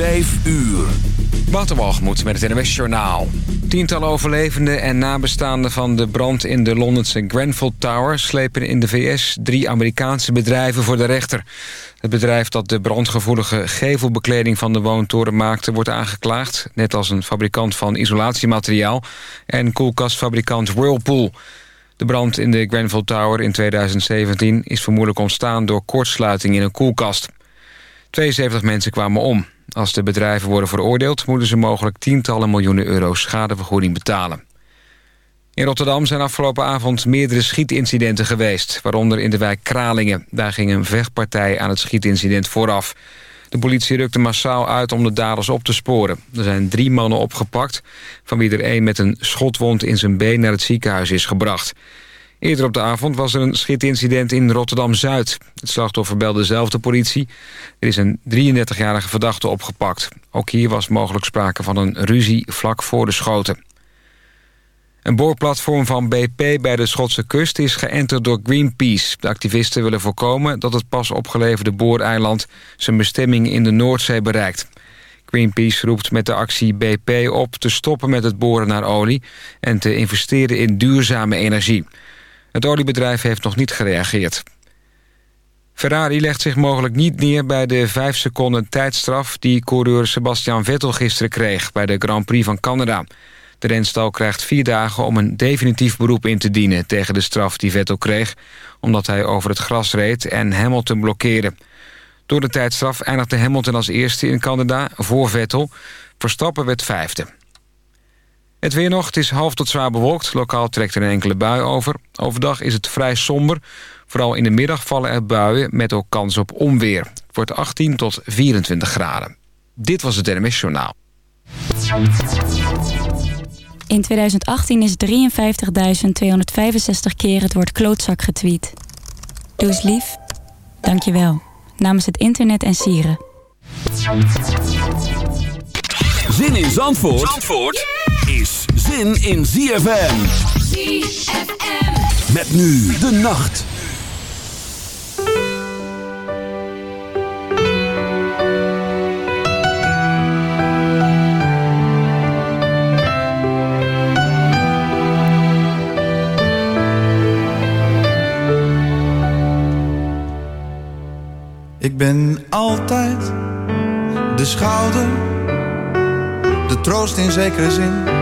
5 uur. Waterwalgemoed met het NWS Journaal. Tientallen overlevenden en nabestaanden van de brand in de Londense Grenfell Tower... slepen in de VS drie Amerikaanse bedrijven voor de rechter. Het bedrijf dat de brandgevoelige gevelbekleding van de woontoren maakte... wordt aangeklaagd, net als een fabrikant van isolatiemateriaal... en koelkastfabrikant Whirlpool. De brand in de Grenfell Tower in 2017 is vermoedelijk ontstaan... door kortsluiting in een koelkast. 72 mensen kwamen om. Als de bedrijven worden veroordeeld... moeten ze mogelijk tientallen miljoenen euro schadevergoeding betalen. In Rotterdam zijn afgelopen avond meerdere schietincidenten geweest... waaronder in de wijk Kralingen. Daar ging een vechtpartij aan het schietincident vooraf. De politie rukte massaal uit om de daders op te sporen. Er zijn drie mannen opgepakt... van wie er één met een schotwond in zijn been naar het ziekenhuis is gebracht. Eerder op de avond was er een schietincident in Rotterdam-Zuid. Het slachtoffer belde zelf de politie. Er is een 33-jarige verdachte opgepakt. Ook hier was mogelijk sprake van een ruzie vlak voor de schoten. Een boorplatform van BP bij de Schotse kust is geënterd door Greenpeace. De activisten willen voorkomen dat het pas opgeleverde booreiland... zijn bestemming in de Noordzee bereikt. Greenpeace roept met de actie BP op te stoppen met het boren naar olie... en te investeren in duurzame energie. Het oliebedrijf heeft nog niet gereageerd. Ferrari legt zich mogelijk niet neer bij de 5 seconden tijdstraf... die coureur Sebastian Vettel gisteren kreeg bij de Grand Prix van Canada. De renstal krijgt vier dagen om een definitief beroep in te dienen... tegen de straf die Vettel kreeg... omdat hij over het gras reed en Hamilton blokkeerde. Door de tijdstraf eindigde Hamilton als eerste in Canada voor Vettel. Verstappen werd vijfde. Het weer nog, het is half tot zwaar bewolkt. Lokaal trekt er een enkele bui over. Overdag is het vrij somber. Vooral in de middag vallen er buien met ook kans op onweer. Het wordt 18 tot 24 graden. Dit was het NMS Journaal. In 2018 is 53.265 keer het woord klootzak getweet. Doe eens lief. Dank je wel. Namens het internet en sieren. Zin in Zandvoort, Zandvoort? is zin in ZFM. ZFM. Met nu de nacht. Ik ben altijd de schouder, de troost in zekere zin.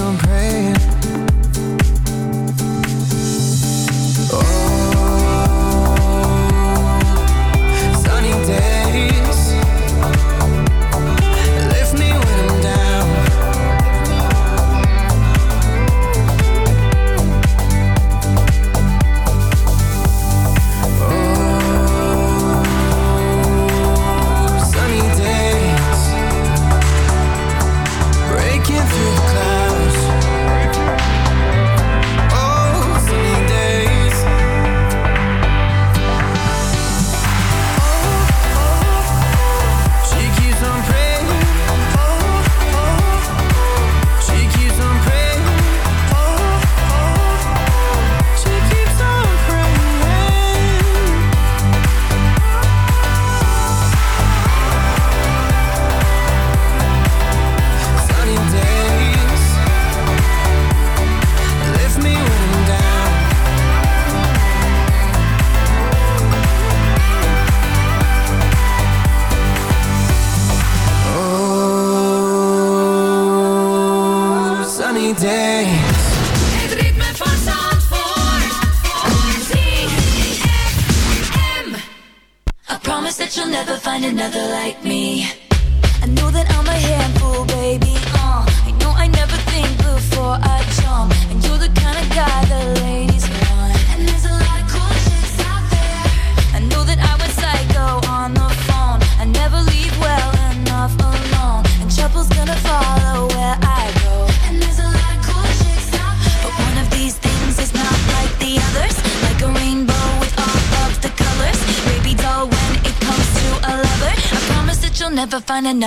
I'm praying.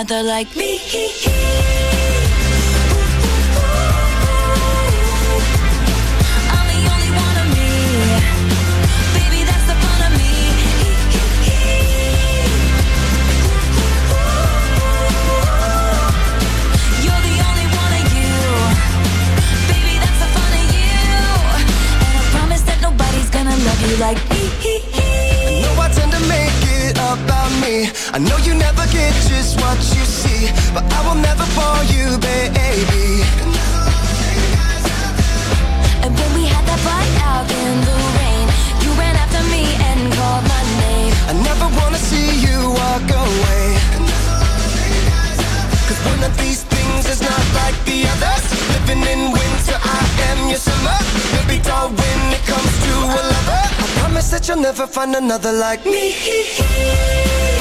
another like me. I know you never get just what you see, but I will never fall you, baby. And when we had that fight out in the rain, you ran after me and called my name. I never wanna see you walk away. Cause one of these things is not like the others. Living in winter, I am your summer. Maybe dull when it comes to a lover. I promise that you'll never find another like me.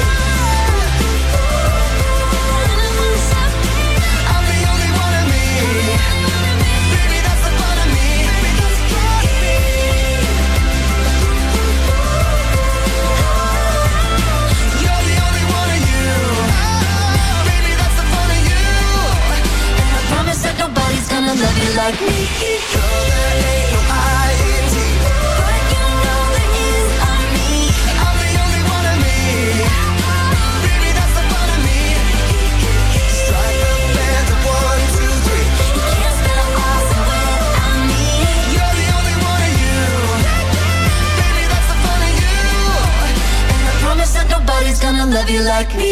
love you like me. You're the A-O-I-N-T. But you me. I'm the only one of me. Baby, that's the fun of me. Strike band one, two, three. You can't we're the only one of you. Baby, that's the fun of you. And I promise that nobody's gonna love you like me.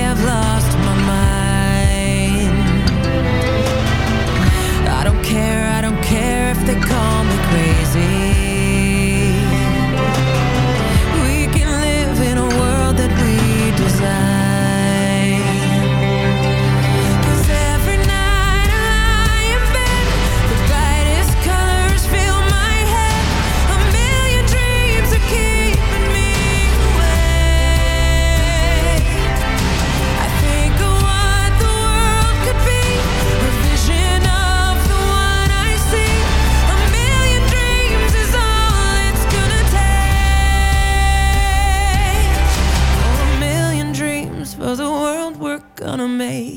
me.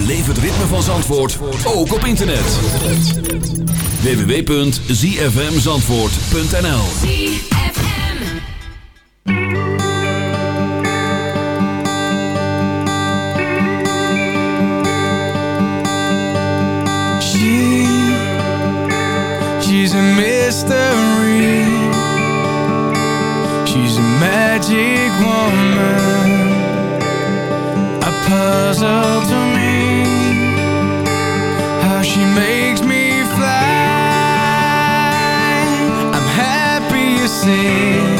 Beleef het ritme van Zandvoort, ook op internet. www.zfmzandvoort.nl she's a mystery. She's a magic woman. A puzzle see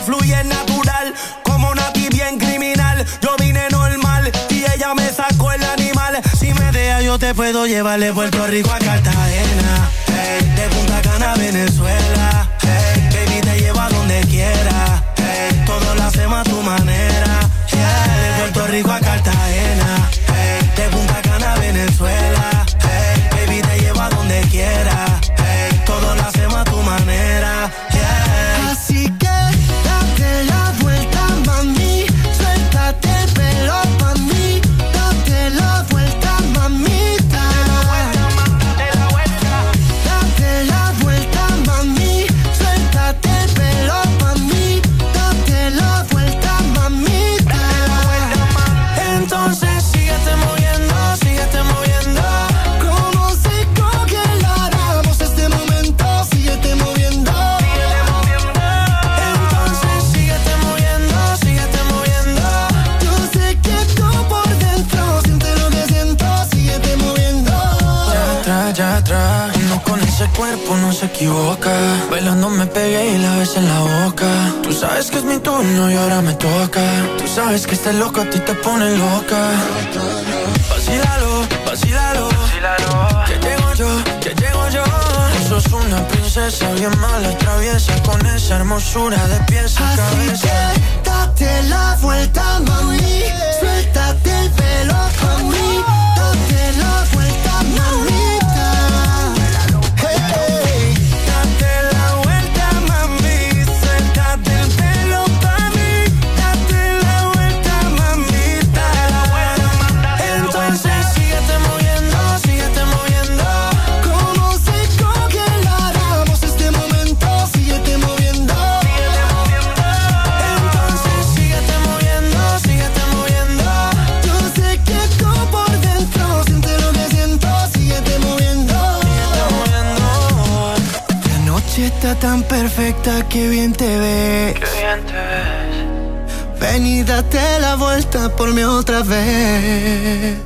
fluye natural, como Nati bien criminal. Yo vine normal y ella me sacó el animal. Si me deja yo te puedo llevar de Puerto Rico a Cartagena, de Punta Cana a Venezuela. Hey, baby te llevo donde quiera, hey, todo lo hacemos a tu manera. De Puerto Rico a Cartagena. equivoca. Bailando me pegué y la ves en la boca. Tú sabes que es mi turno y ahora me toca. Tú sabes que este loco a ti te pone loca. Vacílalo, vacílalo. Que llego yo, que llego yo. Tú sos una princesa bien mala, traviesa Con esa hermosura de pies a Así la vuelta, mami. Suéltate el pelo perfecta, qué bien te ves. Qué bien te ves. Ven y date la vuelta por mí otra vez.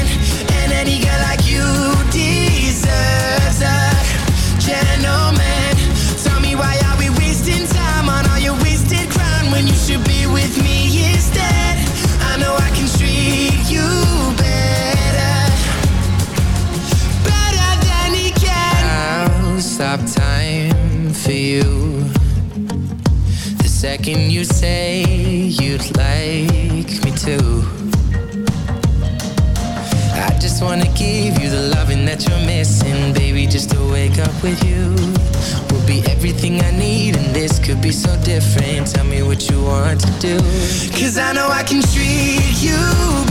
missing, baby, just to wake up with you. Would be everything I need and this could be so different. Tell me what you want to do. Cause I know I can treat you